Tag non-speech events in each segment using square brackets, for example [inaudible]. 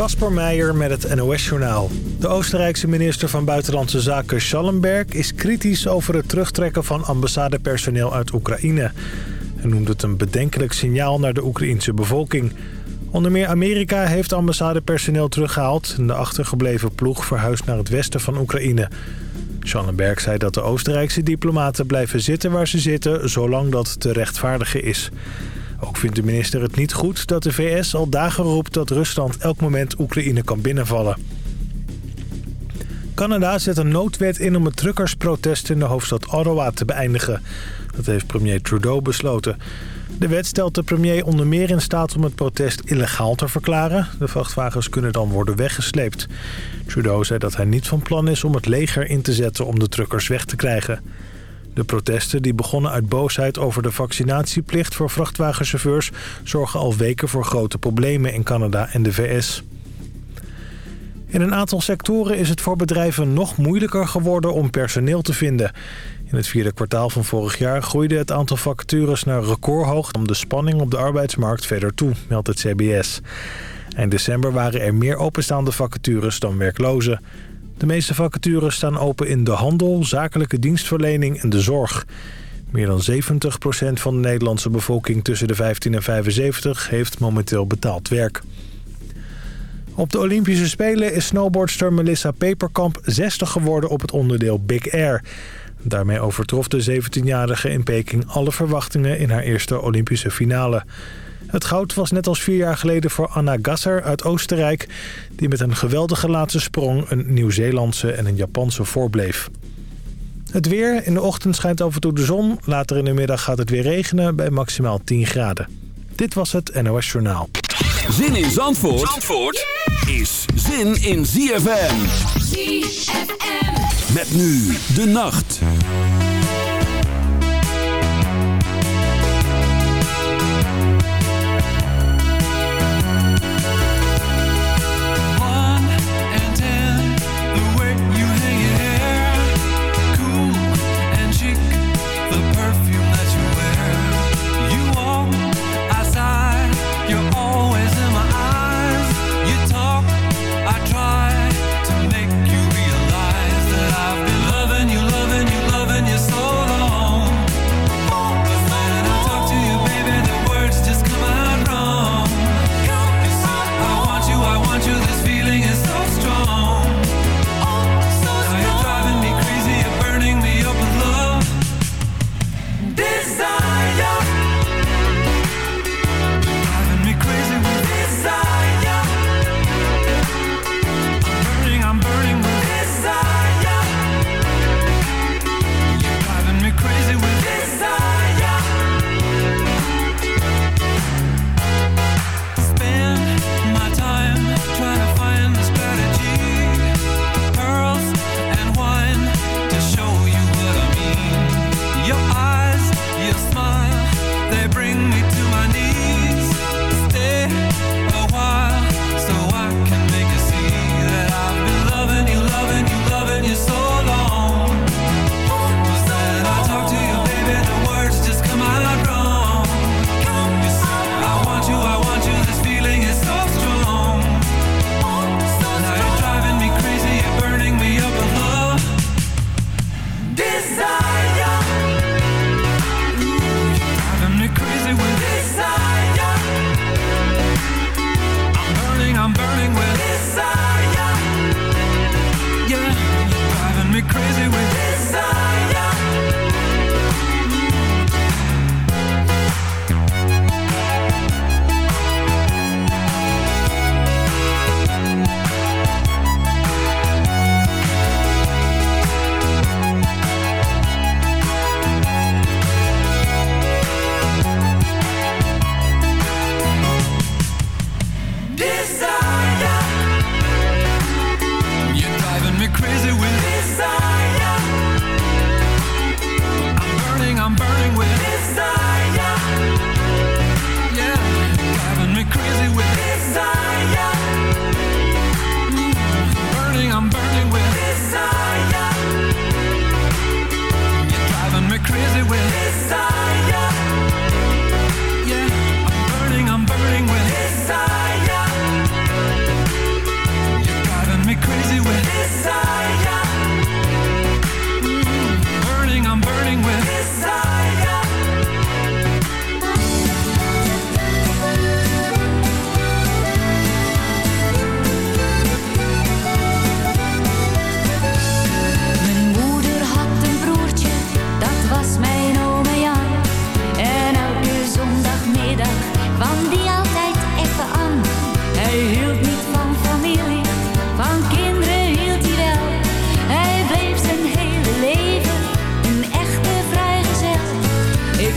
Kasper Meijer met het NOS-journaal. De Oostenrijkse minister van Buitenlandse Zaken Schallenberg... is kritisch over het terugtrekken van ambassadepersoneel uit Oekraïne. Hij noemt het een bedenkelijk signaal naar de Oekraïense bevolking. Onder meer Amerika heeft ambassadepersoneel teruggehaald... en de achtergebleven ploeg verhuist naar het westen van Oekraïne. Schallenberg zei dat de Oostenrijkse diplomaten blijven zitten waar ze zitten... zolang dat te rechtvaardigen is... Ook vindt de minister het niet goed dat de VS al dagen roept dat Rusland elk moment Oekraïne kan binnenvallen. Canada zet een noodwet in om het truckersprotest in de hoofdstad Ottawa te beëindigen. Dat heeft premier Trudeau besloten. De wet stelt de premier onder meer in staat om het protest illegaal te verklaren. De vrachtwagens kunnen dan worden weggesleept. Trudeau zei dat hij niet van plan is om het leger in te zetten om de truckers weg te krijgen. De protesten die begonnen uit boosheid over de vaccinatieplicht voor vrachtwagenchauffeurs... zorgen al weken voor grote problemen in Canada en de VS. In een aantal sectoren is het voor bedrijven nog moeilijker geworden om personeel te vinden. In het vierde kwartaal van vorig jaar groeide het aantal vacatures naar recordhoog... om de spanning op de arbeidsmarkt verder toe, meldt het CBS. Eind december waren er meer openstaande vacatures dan werklozen. De meeste vacatures staan open in de handel, zakelijke dienstverlening en de zorg. Meer dan 70% van de Nederlandse bevolking tussen de 15 en 75 heeft momenteel betaald werk. Op de Olympische Spelen is snowboardster Melissa Peperkamp 60 geworden op het onderdeel Big Air. Daarmee overtrof de 17-jarige in Peking alle verwachtingen in haar eerste Olympische finale. Het goud was net als vier jaar geleden voor Anna Gasser uit Oostenrijk... die met een geweldige laatste sprong een Nieuw-Zeelandse en een Japanse voorbleef. Het weer. In de ochtend schijnt af en toe de zon. Later in de middag gaat het weer regenen bij maximaal 10 graden. Dit was het NOS Journaal. Zin in Zandvoort, Zandvoort is zin in ZFM. ZFM. Met nu de nacht.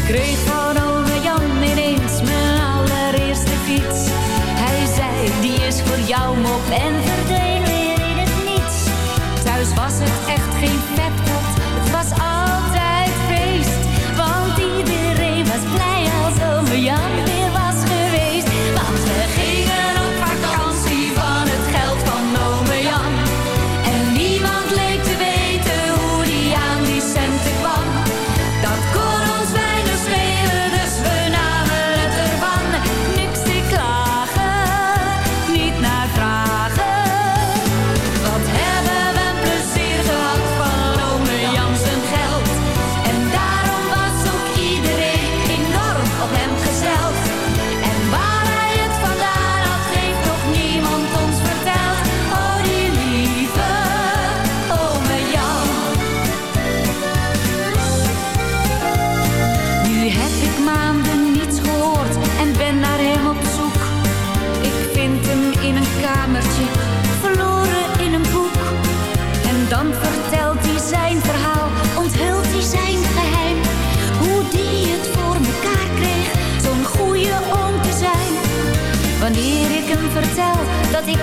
Kreeg van ome Jan ineens mijn allereerste fiets. Hij zei, die is voor jou mop en verdween weer in het niets. Thuis was het echt geen pep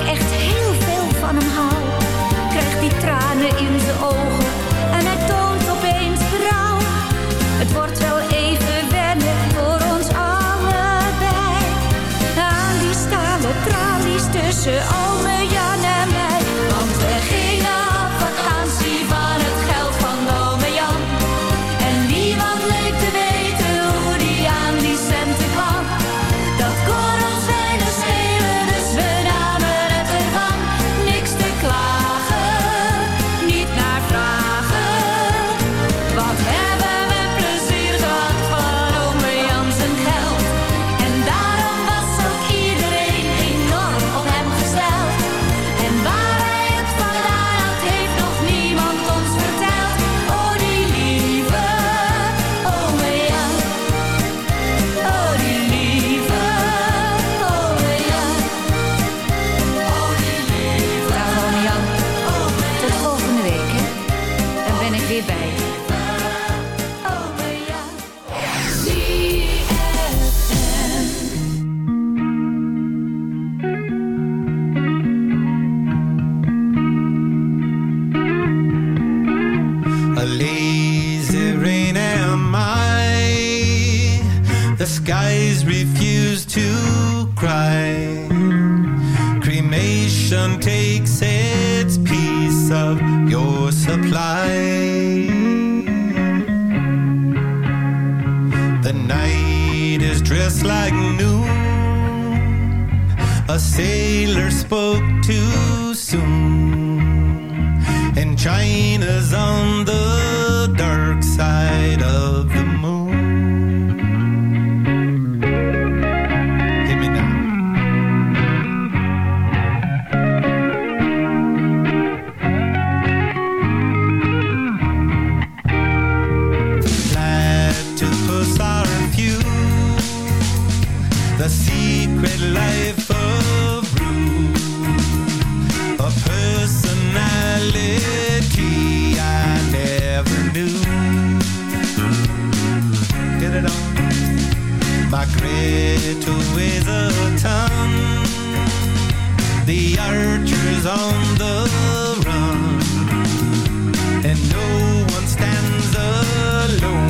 echt my grit with a tongue. The archers on the run, and no one stands alone.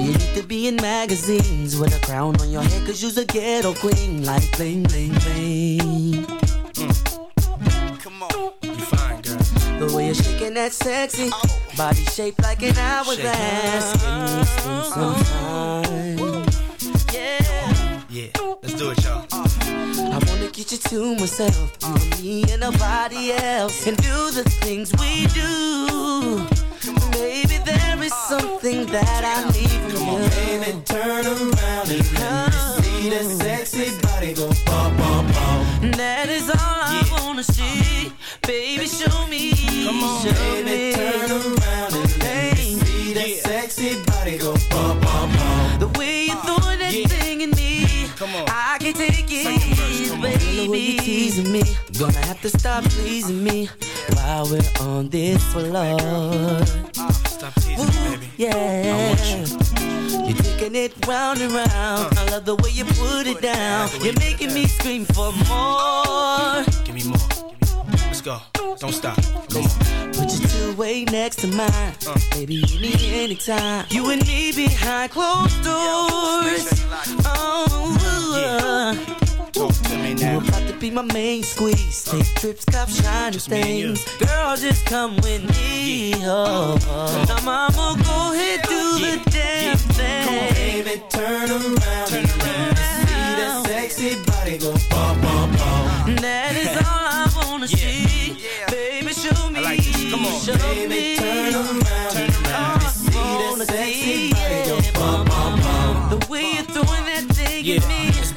You need to be in magazines with a crown on your head, cause you's a ghetto queen. Like bling, bling, bling. Mm. Come on, you fine, girl. The way you're shaking that sexy oh. body shaped like an hourglass. Can we spend some time? Yeah. Yeah, let's do it, y'all. I wanna get you to myself, uh, me and nobody else, and do the things we do. Maybe there is something that I need from you. on, baby, turn around and let me see that sexy body go bum, bum, bum. That is all I wanna see. Baby, show me. Come on, show baby, me. turn around and let me see that sexy body go bum, bum, bum. The way you throw that thing. Come on. I can take it, verse, baby. The way you teasing me, gonna have to stop pleasing me while we're on this floor. Stop teasing me, baby. Yeah. I want you. You're taking it round and round. Uh. I love the way you put it down. You're making me scream for more. Give me more. Let's go. Don't stop. Come on. Put your two way next to mine. Uh. Baby, you need me anytime. You and me behind closed doors. Oh, Yeah. Talk to me now. you about to be my main squeeze. Take trips, cop shiny Just me and you. things. Girl, just come with me. Oh, oh. Now, mama, go ahead, do Yeah. the damn Yeah. thing. Baby, turn around Turn around. see that sexy body go bum, bum, bum. That is Show Baby, me. turn around Turn around. see that sexy body yeah. bum, bum, bum. The way you're throwing that thing Yeah, at me.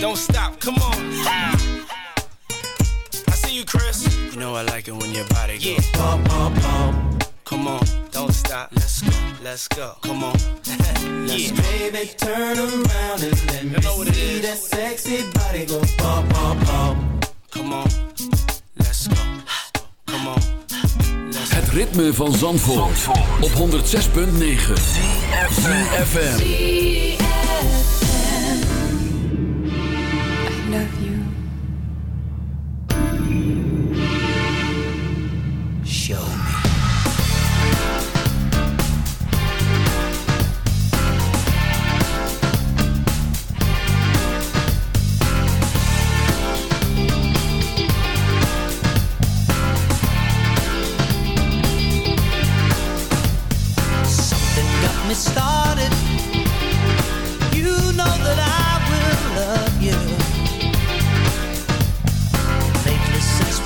Don't stop. Come on. I see you, Chris. You know I like it when your body goes. Yeah. Bum, bum, bum. Come on. Don't stop. Let's go. Let's go. Come on. [laughs] yeah. Baby, turn around and let me know what it see is. that sexy body go bum, bum, bum. Come on, let's go. Come on, let's Het ritme van Zandvoort, op 106.9 ZFM.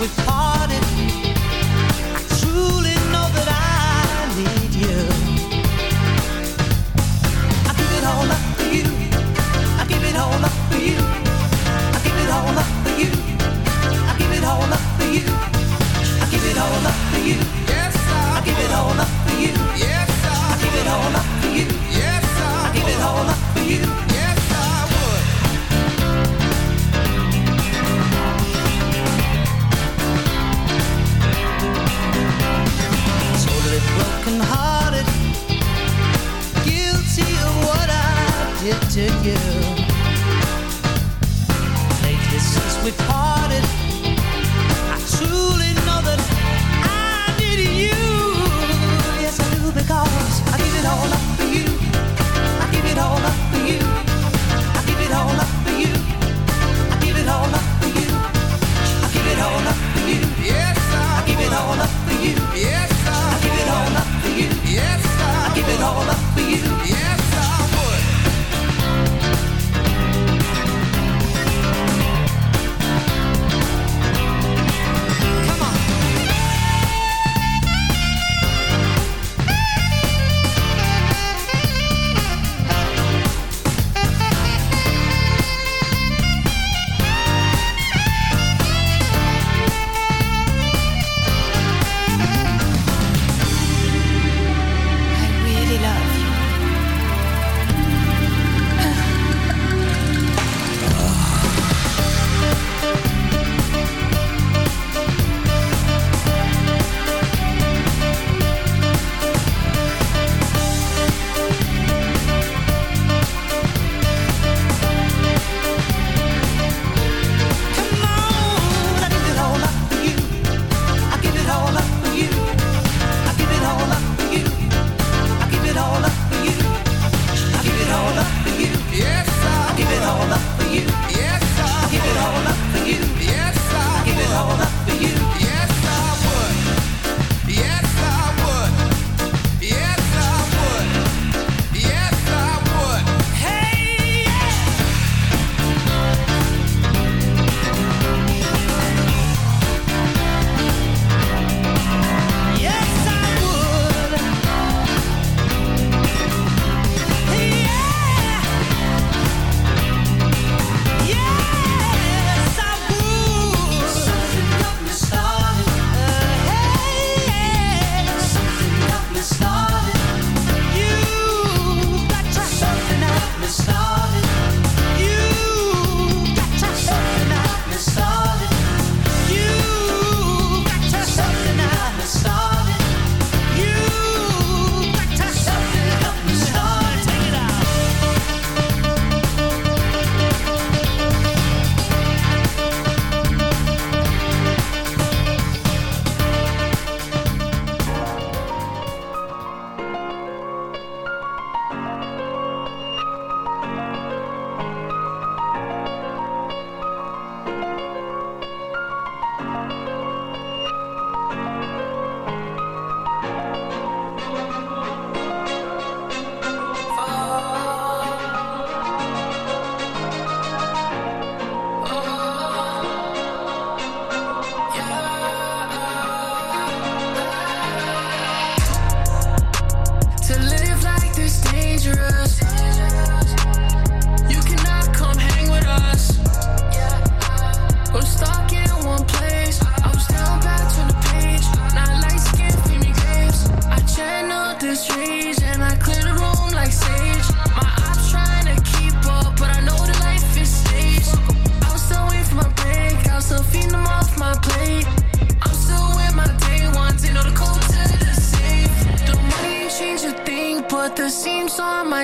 with heart.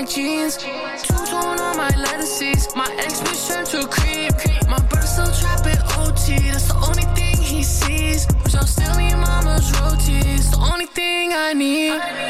my jeans. two tone on my lettuces. My ex bitch turned to creep. My brother still trapping OT. That's the only thing he sees. Wish I'm still in mama's royalties. The only thing I need.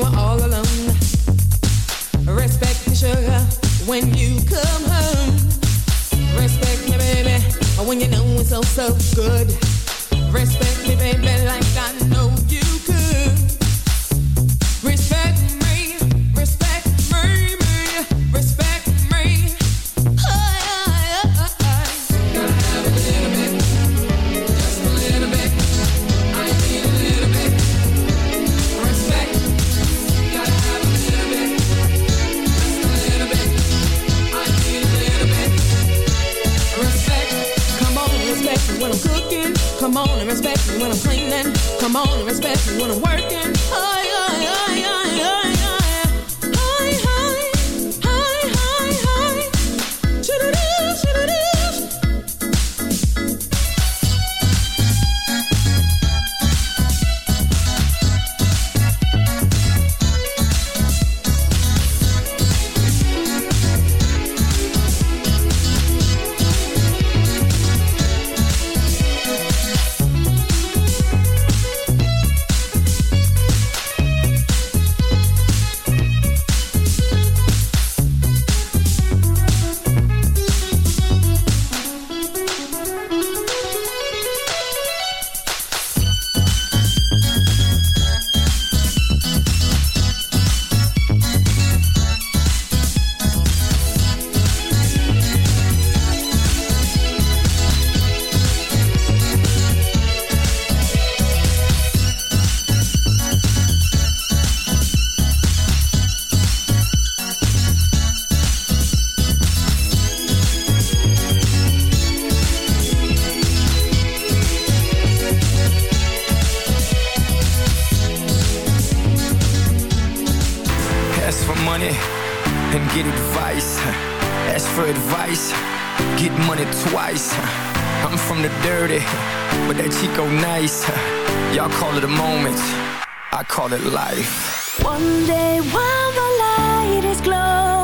when we're all alone. Respect me, sugar, when you come home. Respect me, baby, when you know so, so good. Money twice. I'm from the dirty, but that Chico nice. Y'all call it a moment, I call it life. One day while the light is glowing,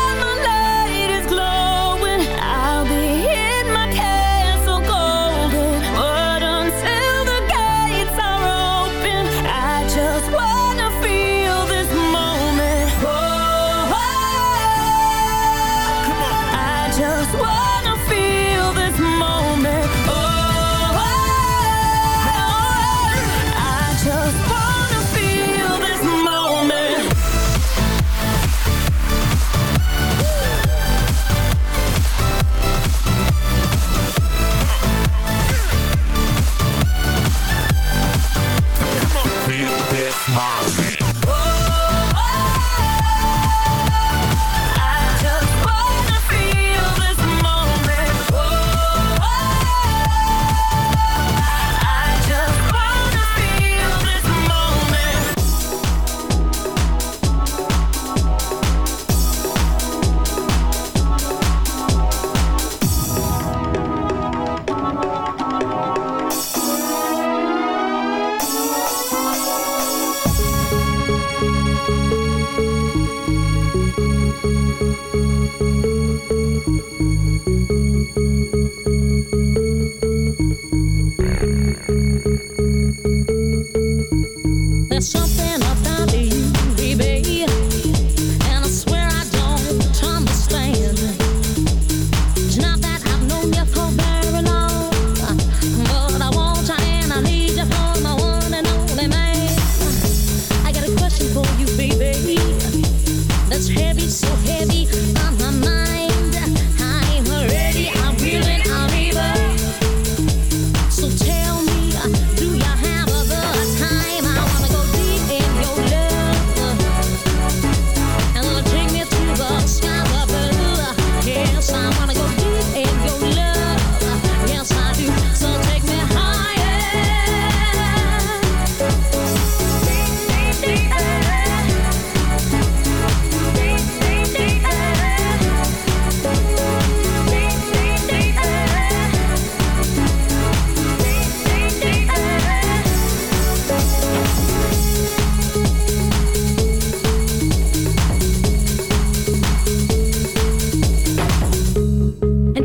This Marvin.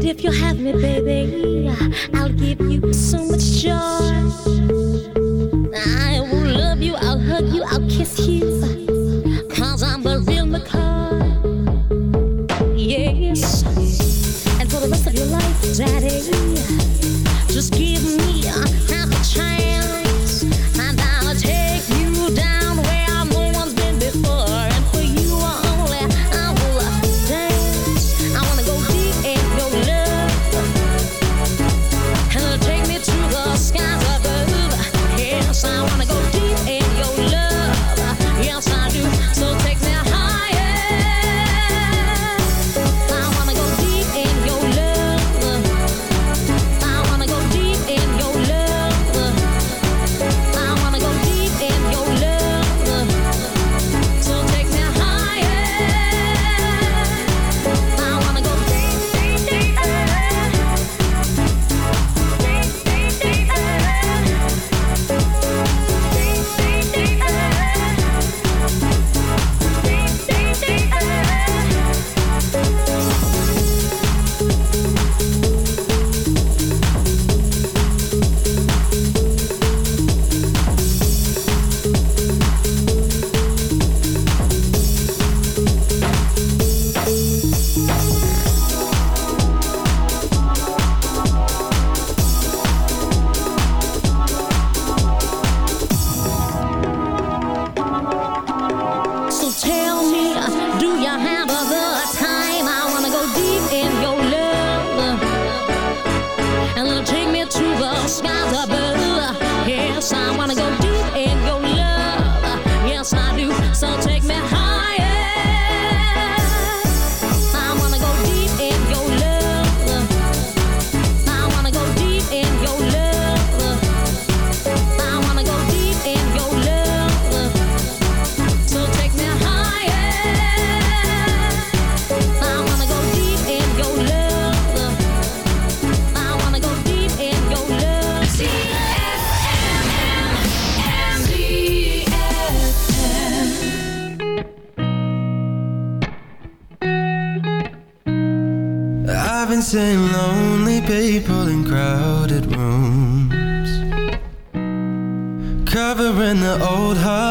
If you have me, baby, I'll give you so much joy. I will love you, I'll hug you, I'll kiss you.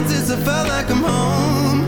months since I felt like I'm home.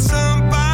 Somebody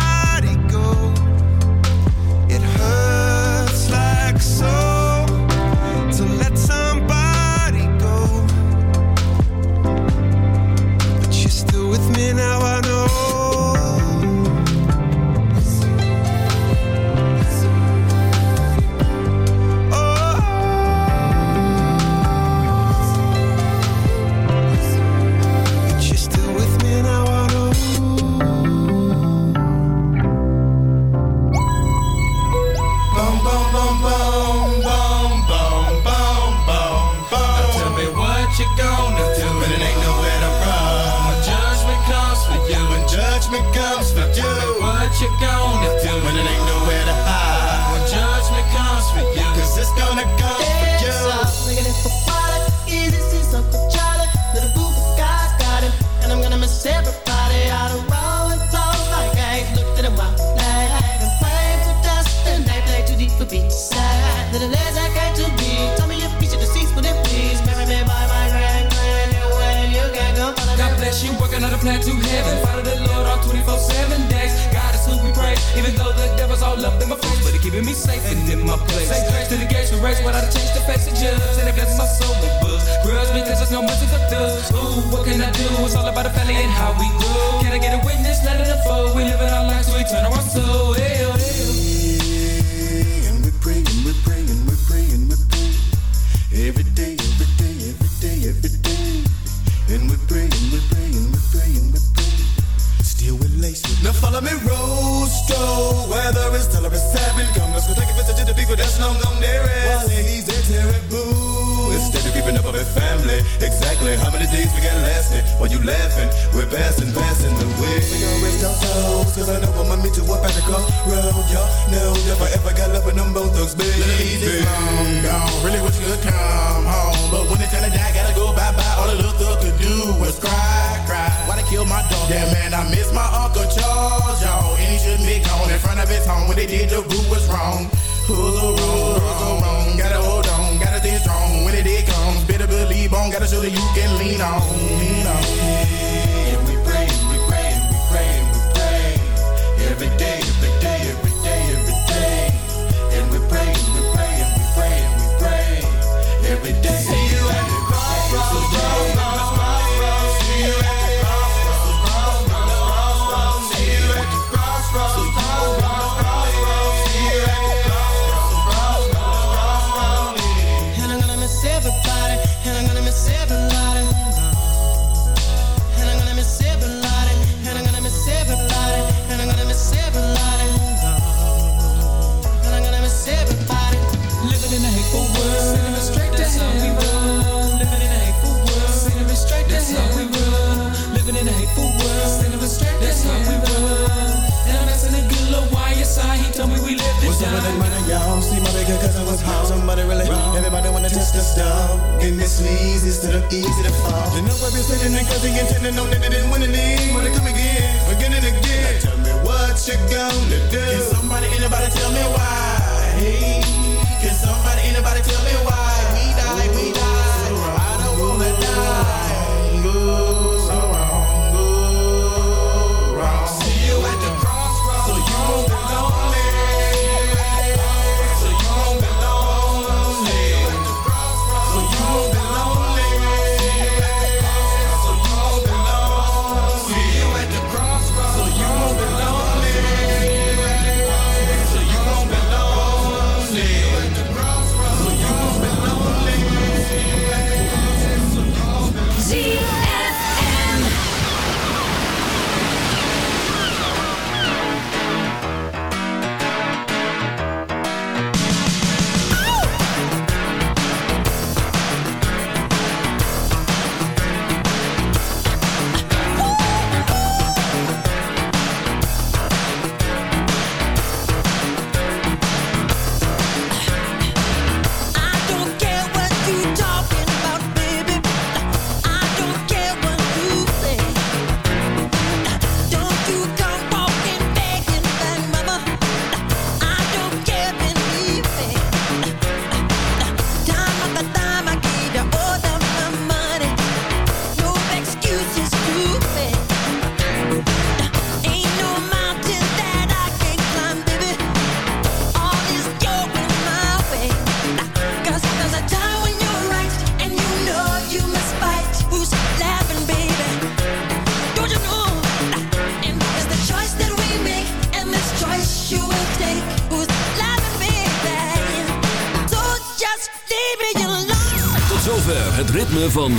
place. To the gates we race without a change the judge. And it blesses my soul with books. Grudge because there's no mercy for thugs. Ooh, what can I do? It's all about the family and how we grow. Can I get a witness? Let it unfold. We live in our lives, we turn our soul. Hell, oh, with family. Exactly how many days we got lasting? While you laughing, we're passing, passing the way. We gon' rest our souls, cause I know I'ma meet you up at the crossroad. Y'all know if I ever got love with them both thugs, baby. Long gone. Really wish you could come home. But when it's time to die, gotta go bye bye. All the little thug could do was cry, cry. Why they kill my dog? Yeah, man, I miss my Uncle Charles, y'all. And he shouldn't be gone in front of his home. When they did, the group was wrong. Who's wrong? Who's wrong? Gotta hold on, gotta stay strong. When it did comes, better bone, got a shoulder you can lean on. Lean on. We pray, we pray, and we pray, and we pray. Every day, every day, every day, every day. And we pray, we pray, and we pray, and we pray. Every day, every day, every day. Every day. Cousin. Somebody really Everybody wanna test the stuff. Getting this easy instead of easy to fall. Know I've been sitting in cause he intended no that they didn't win any. Wanna come again, again and again. Now tell me what you gonna do. Can somebody, anybody tell me why? Hey, can somebody, anybody tell me why?